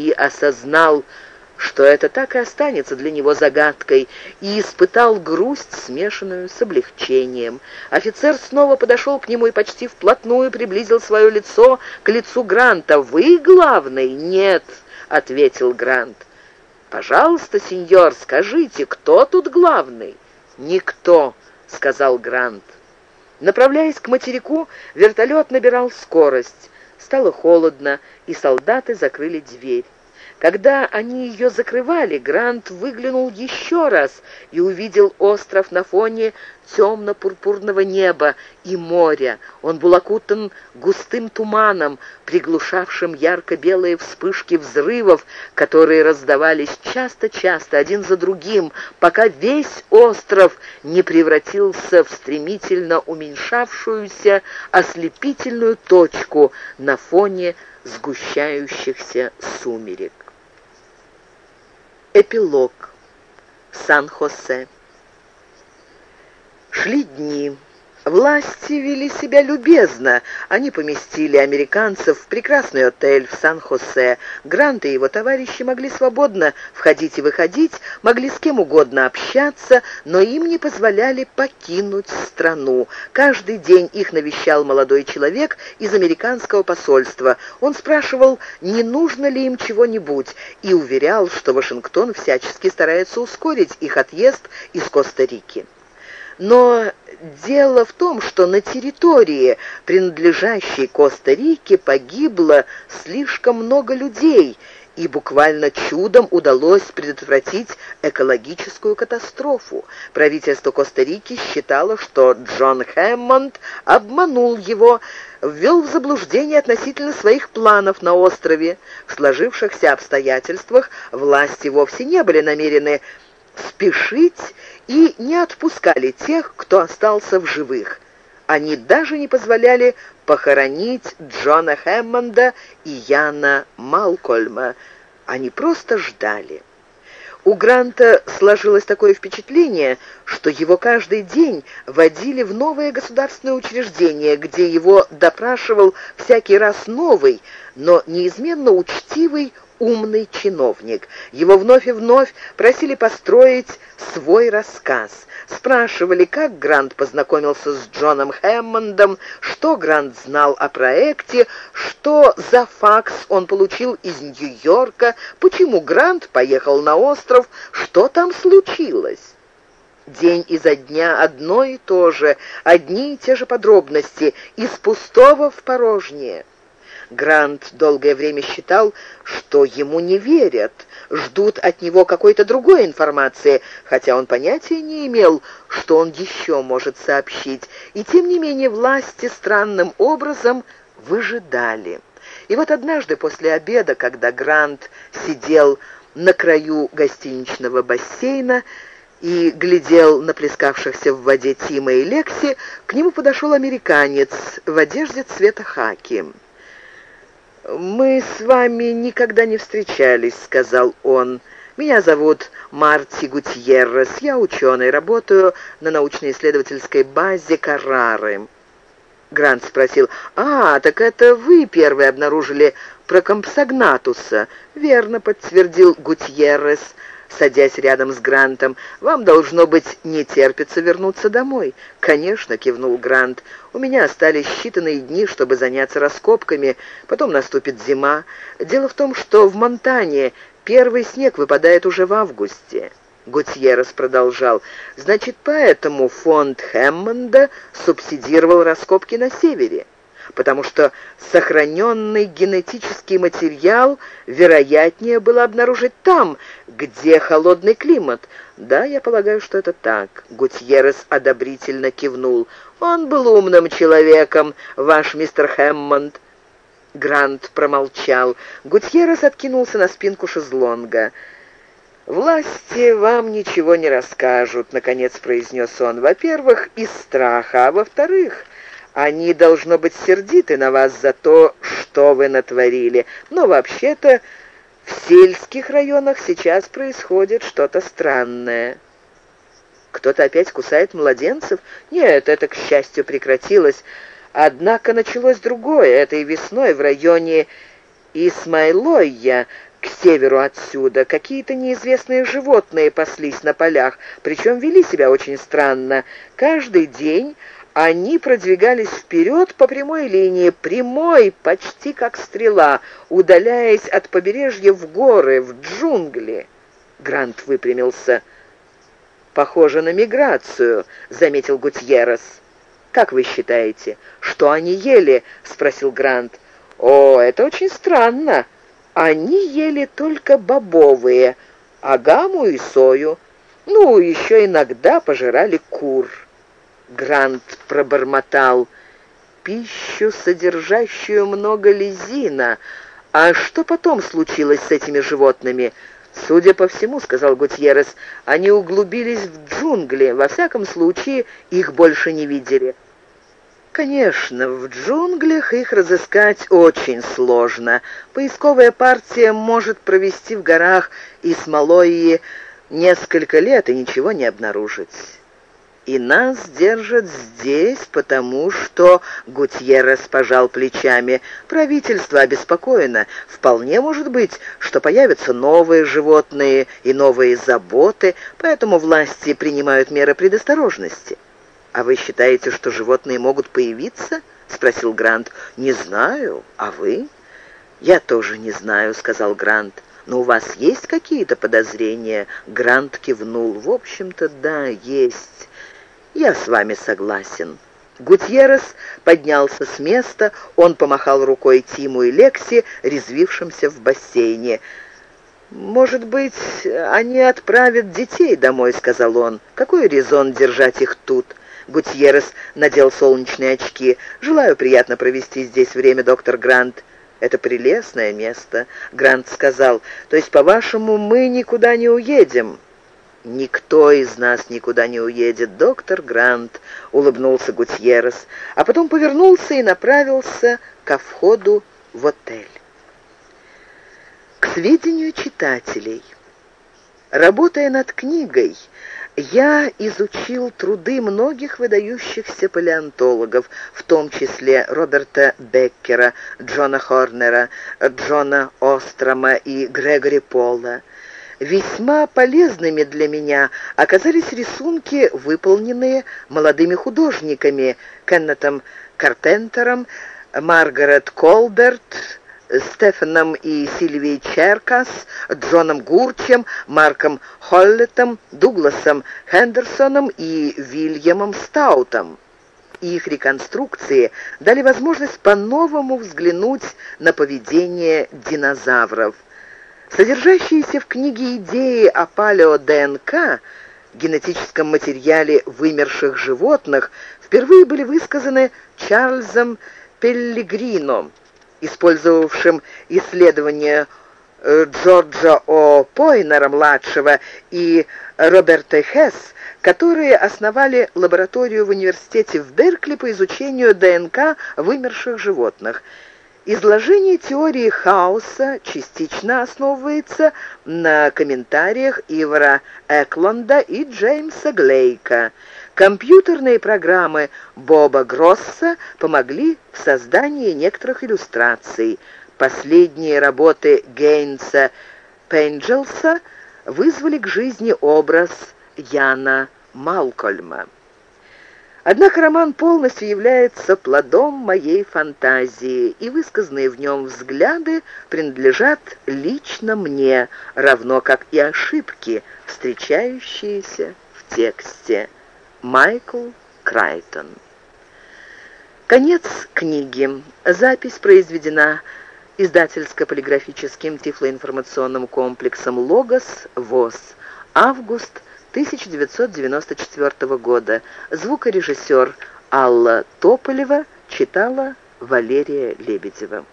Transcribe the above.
и осознал, что это так и останется для него загадкой, и испытал грусть, смешанную с облегчением. Офицер снова подошел к нему и почти вплотную приблизил свое лицо к лицу Гранта. «Вы главный?» «Нет», — ответил Грант. «Пожалуйста, сеньор, скажите, кто тут главный?» «Никто», — сказал Грант. Направляясь к материку, вертолет набирал скорость. Стало холодно, и солдаты закрыли дверь. Когда они ее закрывали, Грант выглянул еще раз и увидел остров на фоне темно-пурпурного неба и моря. Он был окутан густым туманом, приглушавшим ярко-белые вспышки взрывов, которые раздавались часто-часто один за другим, пока весь остров не превратился в стремительно уменьшавшуюся ослепительную точку на фоне сгущающихся сумерек. Эпилог. Сан-Хосе. Шли дни. Власти вели себя любезно. Они поместили американцев в прекрасный отель в Сан-Хосе. Грант и его товарищи могли свободно входить и выходить, могли с кем угодно общаться, но им не позволяли покинуть страну. Каждый день их навещал молодой человек из американского посольства. Он спрашивал, не нужно ли им чего-нибудь, и уверял, что Вашингтон всячески старается ускорить их отъезд из Коста-Рики. Но дело в том, что на территории, принадлежащей Коста-Рике, погибло слишком много людей, и буквально чудом удалось предотвратить экологическую катастрофу. Правительство Коста-Рики считало, что Джон Хэммонд обманул его, ввел в заблуждение относительно своих планов на острове. В сложившихся обстоятельствах власти вовсе не были намерены спешить и не отпускали тех, кто остался в живых. Они даже не позволяли похоронить Джона Хэммонда и Яна Малкольма. Они просто ждали. У Гранта сложилось такое впечатление, что его каждый день водили в новое государственное учреждение, где его допрашивал всякий раз новый, но неизменно учтивый умный чиновник. Его вновь и вновь просили построить свой рассказ. Спрашивали, как Грант познакомился с Джоном Хэммондом, что Грант знал о проекте, что за факс он получил из Нью-Йорка, почему Грант поехал на остров, что там случилось. День изо дня одно и то же, одни и те же подробности, из пустого в порожнее. Грант долгое время считал, что ему не верят, ждут от него какой-то другой информации, хотя он понятия не имел, что он еще может сообщить. И тем не менее власти странным образом выжидали. И вот однажды после обеда, когда Грант сидел на краю гостиничного бассейна, и глядел на плескавшихся в воде Тима и Лекси, к нему подошел американец в одежде цвета хаки. «Мы с вами никогда не встречались», — сказал он. «Меня зовут Марти Гутьеррес. Я ученый, работаю на научно-исследовательской базе Каррары». Грант спросил, «А, так это вы первые обнаружили прокомпсогнатуса?» «Верно», — подтвердил Гутьеррес садясь рядом с Грантом. «Вам, должно быть, не терпится вернуться домой». «Конечно», — кивнул Грант. «У меня остались считанные дни, чтобы заняться раскопками. Потом наступит зима. Дело в том, что в Монтане первый снег выпадает уже в августе». Гутьеррес продолжал. «Значит, поэтому фонд Хэммонда субсидировал раскопки на севере» потому что сохраненный генетический материал вероятнее было обнаружить там, где холодный климат. Да, я полагаю, что это так. Гутьеррес одобрительно кивнул. Он был умным человеком, ваш мистер Хэммонд. Грант промолчал. Гутьеррес откинулся на спинку шезлонга. «Власти вам ничего не расскажут», — наконец произнес он. «Во-первых, из страха, а во-вторых, они, должно быть, сердиты на вас за то, что вы натворили. Но вообще-то в сельских районах сейчас происходит что-то странное. Кто-то опять кусает младенцев? Нет, это, к счастью, прекратилось. Однако началось другое. Этой весной в районе Исмайлойя к северу отсюда. Какие-то неизвестные животные паслись на полях, причем вели себя очень странно. Каждый день они продвигались вперед по прямой линии, прямой, почти как стрела, удаляясь от побережья в горы, в джунгли. Грант выпрямился. «Похоже на миграцию», — заметил Гутьеррес. «Как вы считаете, что они ели?» — спросил Грант. «О, это очень странно. Они ели только бобовые, агаму и сою. Ну, еще иногда пожирали кур». Грант пробормотал. «Пищу, содержащую много лизина. А что потом случилось с этими животными?» «Судя по всему, — сказал Гутьеррес, — они углубились в джунгли. Во всяком случае, их больше не видели». Конечно, в джунглях их разыскать очень сложно. Поисковая партия может провести в горах и смолой несколько лет и ничего не обнаружить. И нас держат здесь, потому что...» Гутьеррес пожал плечами. «Правительство обеспокоено. Вполне может быть, что появятся новые животные и новые заботы, поэтому власти принимают меры предосторожности». «А вы считаете, что животные могут появиться?» — спросил Грант. «Не знаю. А вы?» «Я тоже не знаю», — сказал Грант. «Но у вас есть какие-то подозрения?» Грант кивнул. «В общем-то, да, есть. «Я с вами согласен». Гутьеррес поднялся с места, он помахал рукой Тиму и Лекси, резвившимся в бассейне. «Может быть, они отправят детей домой», — сказал он. «Какой резон держать их тут?» Гутьеррес надел солнечные очки. «Желаю приятно провести здесь время, доктор Грант». «Это прелестное место», — Грант сказал. «То есть, по-вашему, мы никуда не уедем?» «Никто из нас никуда не уедет, доктор Грант», — улыбнулся Гутьеррес, а потом повернулся и направился ко входу в отель. К сведению читателей. Работая над книгой, я изучил труды многих выдающихся палеонтологов, в том числе Роберта Беккера, Джона Хорнера, Джона Острома и Грегори Пола. Весьма полезными для меня оказались рисунки, выполненные молодыми художниками Кеннетом Карпентером, Маргарет Колберт, Стефаном и Сильвией Черкас, Джоном Гурчем, Марком Холлетом, Дугласом Хендерсоном и Вильямом Стаутом. Их реконструкции дали возможность по-новому взглянуть на поведение динозавров – Содержащиеся в книге идеи о палео-ДНК, генетическом материале вымерших животных, впервые были высказаны Чарльзом Пеллегрино, использовавшим исследования э, Джорджа О. Пойнера-младшего и Роберта Хесс, которые основали лабораторию в университете в Беркли по изучению ДНК вымерших животных – Изложение теории хаоса частично основывается на комментариях Ивара Эклонда и Джеймса Глейка. Компьютерные программы Боба Гросса помогли в создании некоторых иллюстраций. Последние работы Гейнса Пенджелса вызвали к жизни образ Яна Малкольма. Однако роман полностью является плодом моей фантазии, и высказанные в нем взгляды принадлежат лично мне, равно как и ошибки, встречающиеся в тексте. Майкл Крайтон. Конец книги. Запись произведена издательско-полиграфическим тифлоинформационным комплексом «Логос» ВОЗ. Август 1994 года. Звукорежиссер Алла Тополева читала Валерия Лебедева.